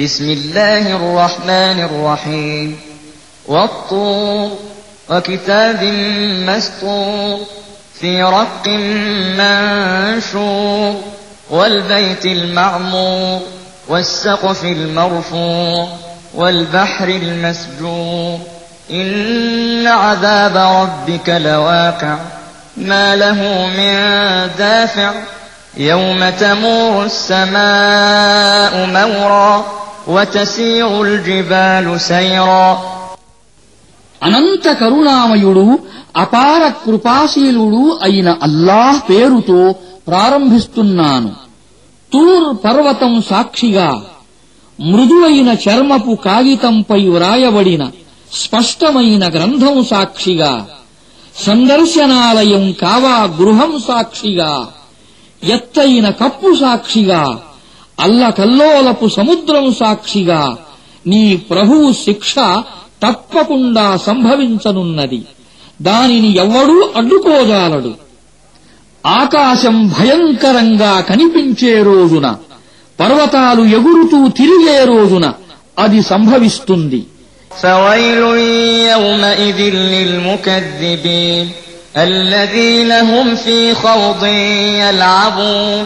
بسم الله الرحمن الرحيم. والطور وكتاب مسطور في رق منشور والبيت المعمور والسقف المرفوع والبحر المسجور. إن عذاب ربك لواقع. ما له من دافع. يوم تمور السماء مورا. అనంత కరుణామయుడు అపార కృపాశీలుడు అయిన అల్లాహ్ పేరుతో ప్రారంభిస్తున్నాను. తూర్ పర్వతం సాక్షిగా మృదువైన చర్మపు కాగితంపై వ్రాయబడిన స్పష్టమైన గ్రంథం సాక్షిగా సందర్శనాలయం కావా గృహం సాక్షిగా ఎత్తైన కప్పు సాక్షిగా అల్లకల్లోలపు సముద్రం సాక్షిగా నీ ప్రభువు శిక్ష తప్పకుండా సంభవించనున్నది దానిని ఎవ్వడూ అడ్డుకోజాలడు ఆకాశం భయంకరంగా కనిపించే రోజున పర్వతాలు ఎగురుతూ తిరిగే రోజున అది సంభవిస్తుంది فويل يومئذ للمكذبين الذين هم في خوض يلعبون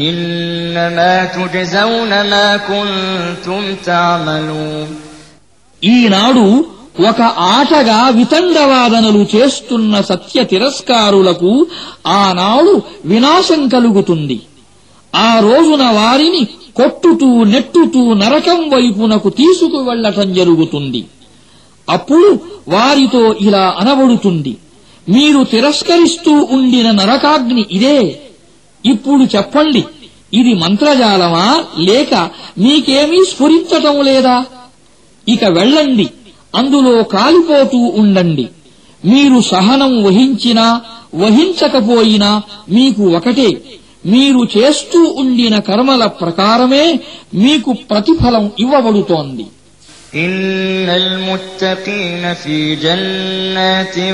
إنما تجزون ما كنتم تعملون ఈనాడు ఒక ఆటగా వితండవాదనలు చేస్తున్న సత్య తిరస్కారులకు ఆనాడు వినాశం కలుగుతుంది ఆ రోజున వారిని కొట్టుతూ నెట్టుతూ నరకం వైపునకు తీసుకువెళ్లటం జరుగుతుంది అప్పుడు వారితో ఇలా అనబడుతుంది మీరు తిరస్కరిస్తూ ఉండిన నరకాగ్ని ఇదే ఇప్పుడు చెప్పండి. ఇది మంత్రజాలమా? లేక మీకేమీ స్ఫురించటం లేదా? ఇక వెళ్ళండి. అందులో కాలిపోతూ ఉండండి. మీరు సహనం వహించినా వహించకపోయినా మీకు ఒకటే. మీరు చేస్తూ ఉండిన కర్మల ప్రకారమే మీకు ప్రతిఫలం ఇవ్వబడుతోంది. ఇన్నల్ ముత్తకీన ఫీ జన్నాతిన్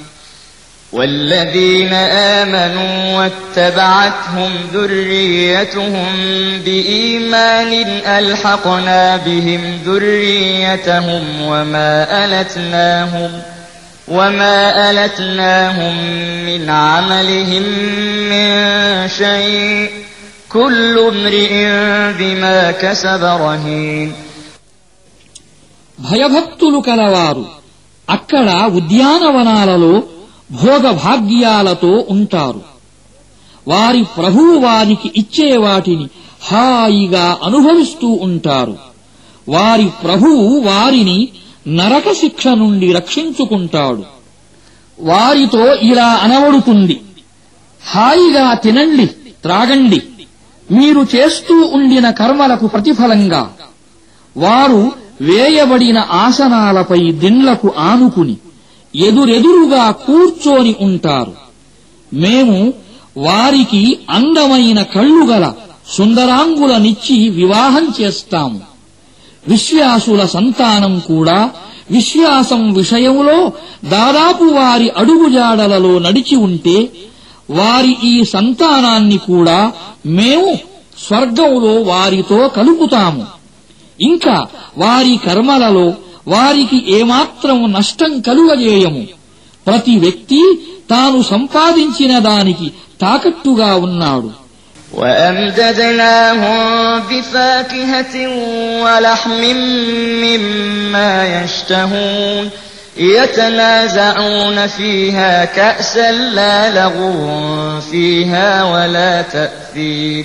والذين آمنوا واتبعتهم ذريتهم بإيمان ألحقنا بهم ذريتهم وما ألتناهم وما ألتناهم من عملهم من شيء كل امرئ بما كسب رهين భయభక్తులు కలవారు అక్కడ ఉద్యానవనాలలో భోగభాగ్యాలతో ఉంటారు. వారి ప్రభువు వారికి ఇచ్చే వాటిని హాయిగా అనుభవిస్తూ ఉంటారు. వారి ప్రభువు వారిని నరక శిక్ష నుండి రక్షించుకుంటాడు. వారితో ఇలా అనవడుతుంది. హాయిగా తినండి త్రాగండి. మీరు చేస్తూ ఉండిన కర్మలకు ప్రతిఫలంగా. వారు వేయబడిన ఆసనాలపై దిండ్లకు ఆనుకుని. ఎదురెదురుగా కూర్చొని ఉంటారు. మేము వారికి అందమైన కళ్ళు గల సుందరాంగులనిచ్చి వివాహం చేస్తాము. విశ్వాసుల సంతానం కూడా విశ్వాసం విషయంలో దాదాపు వారి అడుగుజాడలలో నడిచి ఉంటే వారి ఈ సంతానాన్ని కూడా మేము స్వర్గంలో వారితో కలుపుతాము. ఇంకా వారి కర్మలలో వారికి ఏమాత్రం నష్టం కలుగజేయము ప్రతి వ్యక్తి తాను సంపాదించిన దానికి తాకట్టుగా ఉన్నాడు وأمددناهم بفاكهة ولحم مما يشتهون يتنازعون فيها كأسا لا لغو فيها ولا تأثير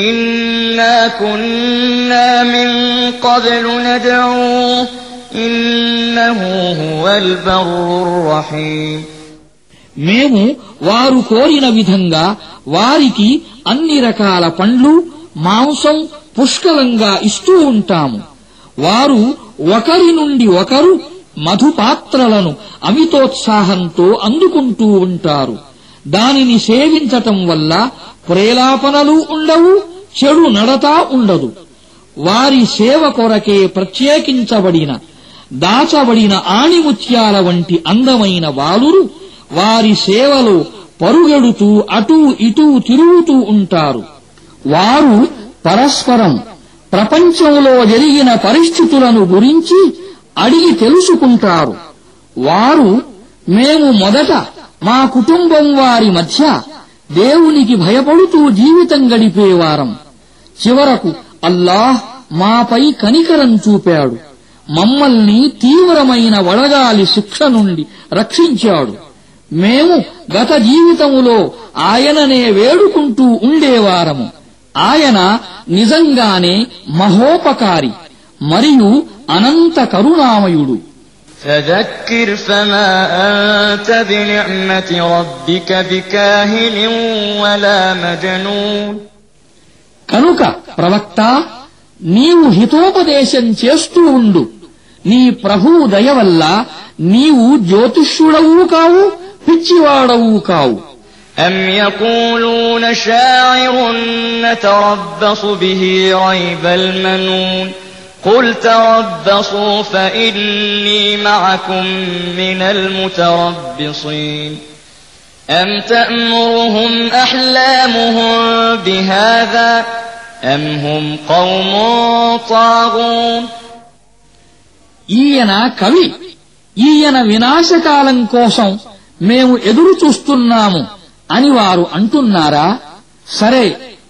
إنا كنا من قبل ندعوه إنه هو البر الرحيم మేము వారు కోరిన విధంగా వారికి అన్ని రకాల పండ్లు మాంసం పుష్కలంగా ఇస్తూ ఉంటాము వారు ఒకరి నుండి ఒకరు మధుపాత్రలను అమితోత్సాహంతో అందుకుంటూ ఉంటారు దానిని సేవించటం వల్ల ప్రేలాపనలు ఉండవు చెడు నడత ఉండదు. వారి సేవ కొరకే ప్రత్యేకించబడిన దాచబడిన ఆణిముత్యాల వంటి అందమైన బాలురు వారి సేవలో పరుగెడుతూ అటూ ఇటూ తిరుగుతూ ఉంటారు. వారు పరస్పరం ప్రపంచంలో జరిగిన పరిస్థితులను గురించి అడిగి తెలుసుకుంటారు. వారు మేము మొదట మా కుటుంబం వారి మధ్య దేవునికి భయపడుతూ జీవితం గడిపేవారం చివరకు అల్లాహ్ మాపై కనికరం చూపాడు. మమ్మల్ని తీవ్రమైన వడగాలి శిక్ష నుండి రక్షించాడు. మేము గత జీవితములో ఆయననే వేడుకుంటూ ఉండేవారము ఆయన నిజంగానే మహోపకారి మరియు అనంత కరుణామయుడు. فذكر فما أنت بنعمة ربك بكاهن ولا مجنون కనుక ప్రవక్త నీవు హితోపదేశం చేస్తూ ఉండు నీ ప్రభువు దయ వల్ల నీవు జ్యోతిష్యుడవు కావు పిచ్చివాడవు కావు أم يقولون شاعر نتربص به ريب المنون قل تربصوا فإني معكم من المتربصين أم تأمرهم أحلامهم بهذا أم هم قوم طاغون ఈయన కవి ఈయన వినాశకాలం కోసం మేము ఎదురు చూస్తున్నాము అని వారు అంటున్నారా సరే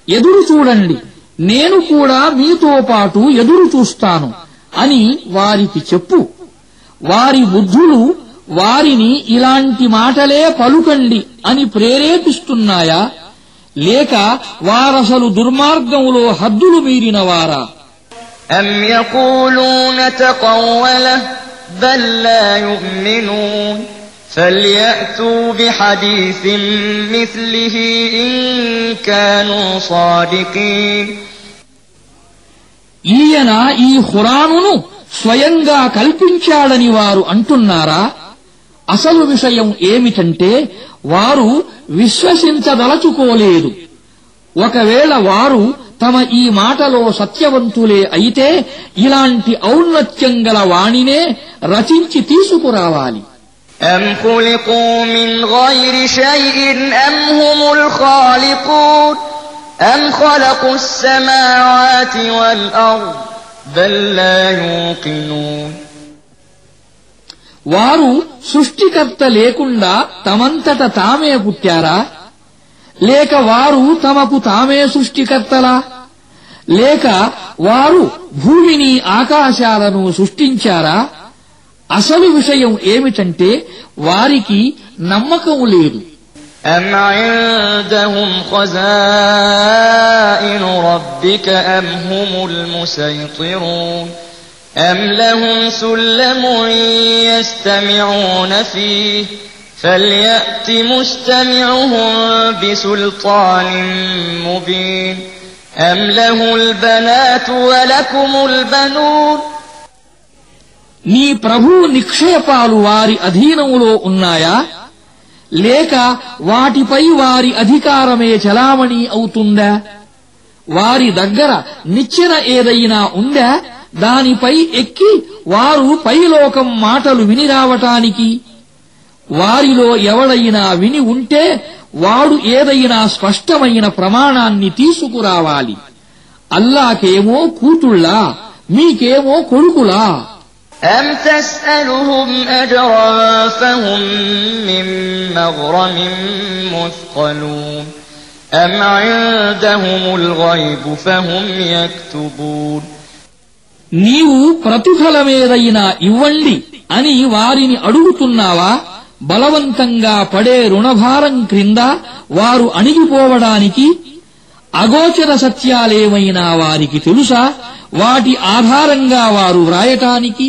ఎదురు చూడండి నేను కూడా మీతో పాటు ఎదురు చూస్తాను అని వారికి చెప్పు వారి బుద్ధులు వారిని ఇలాంటి మాటలే పలుకండి అని ప్రేరేపిస్తున్నాయా లేక వారసలు దుర్మార్గంలో హద్దులు మీరిన వారా أم يقولون تقوله بل لا يؤمنون فليأتوا بحديث مثله إن كانوا صادقين ఈయన ఈ ఖురానును స్వయంగా కల్పించాడని వారు అంటున్నారా అసలు విషయం ఏమిటంటే వారు విశ్వసించదలచుకోలేదు ఒకవేళ వారు తమ ఈ మాటలో సత్యవంతులే అయితే ఇలాంటి ఔన్నత్యం గల వాణినే రచించి తీసుకురావాలి أم خلقوا من غير شيء أم هم الخالقون أم خلقوا السماوات والأرض بل لا يوقنون వారు సృష్టికర్త లేకుండా తమంతట తామే పుట్టారా లేక వారు తమకు తామే సృష్టికర్తలా లేక వారు భూమిని ఆకాశాలను సృష్టించారా అసలు విషయం ఏమిటంటే వారికి నమ్మకం లేదు أم عندهم خزائن ربك أم هم المسيطرون أم لهم سلم يستمعون فيه فليأت مستمعهم بسلطان مبين أم له البنات ولكم البنون నీ ప్రభువు నిక్షేపాలు వారి అధీనములో ఉన్నాయా? లేక వాటిపై వారి అధికారమే చలామణి అవుతుందా? వారి దగ్గర నిచ్చెన ఏదైనా ఉందా? దానిపై ఎక్కి వారు పైలోకం మాటలు విని రావటానికి? వారిలో ఎవడైనా విని ఉంటే వాడు ఏదైనా స్పష్టమైన ప్రమాణాన్ని తీసుకురావాలి. అల్లాకేమో కూతుళ్ళా మీకేమో కొడుకులా أم تسألهم أجرا فهم من مغرم مثقلون أم عندهم الغيب فهم يكتبون నీవు ప్రతిఫలమేదైనా ఇవ్వండి అని వారిని అడుగుతున్నావా బలవంతంగా పడే రుణభారం క్రింద వారు అణిగిపోవడానికి అగోచర సత్యాలేమైనా వారికి తెలుసా వాటి ఆధారంగా వారు వ్రాయటానికి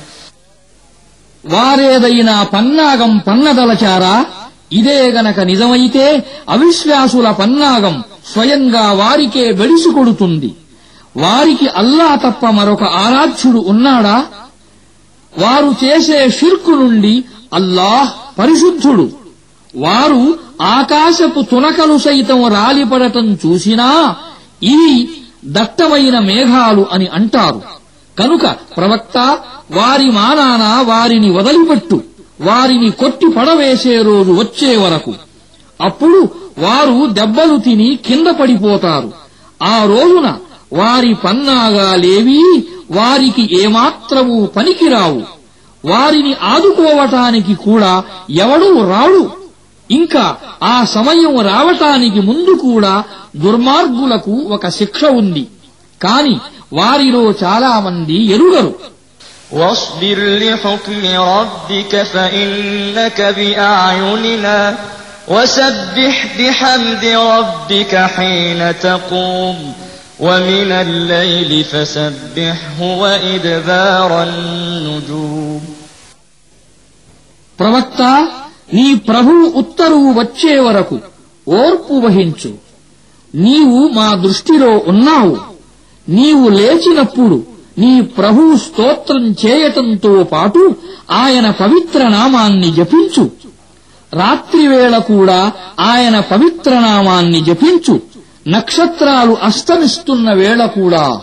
వారేదైనా పన్నాగం పన్నదలచారా? ఇదే గనక నిజమైతే అవిశ్వాసుల పన్నాగం స్వయంగా వారికే వెడిసికొడుతుంది వారికి అల్లా తప్ప మరొక ఆరాధ్యుడు ఉన్నాడా? వారు చేసే షిర్కు నుండి అల్లాహ్ పరిశుద్ధుడు. వారు ఆకాశపు తునకలు సైతం రాలిపడటం చూసినా ఇవి దట్టమైన మేఘాలు అని అంటారు. కనుక ప్రవక్త వారి మానాన వారిని వదిలిపెట్టు. వారిని కొట్టి పడవేసే రోజు వచ్చే వరకు. అప్పుడు వారు దెబ్బలు తిని కింద పడిపోతారు. ఆ రోజున వారి పన్నాగాలేవీ వారికి ఏమాత్రమూ పనికిరావు. వారిని ఆదుకోవటానికి కూడా ఎవడూ రాడు. ఇంకా ఆ సమయం రావటానికి ముందు కూడా దుర్మార్గులకు ఒక శిక్ష ఉంది. కాని వారిలో చాలామంది ఎరుగరు. واصبر لحكم ربك فإنك بأعيننا وسبح بحمد ربك حين تقوم ومن الليل فسبحه وإدبار النجوم ప్రవక్త నీ ప్రభువు ఉత్తరువు వచ్చే వరకు ఓర్పు వహించు నీవు మా దృష్టిలో ఉన్నావు నీవు లేచినప్పుడు నీ ప్రభు స్తోత్రం చేయటంతో పాటు ఆయన పవిత్ర నామాన్ని జపించు. రాత్రివేళ కూడా ఆయన పవిత్ర నామాన్ని జపించు. నక్షత్రాలు అస్తమిస్తున్న వేళ కూడా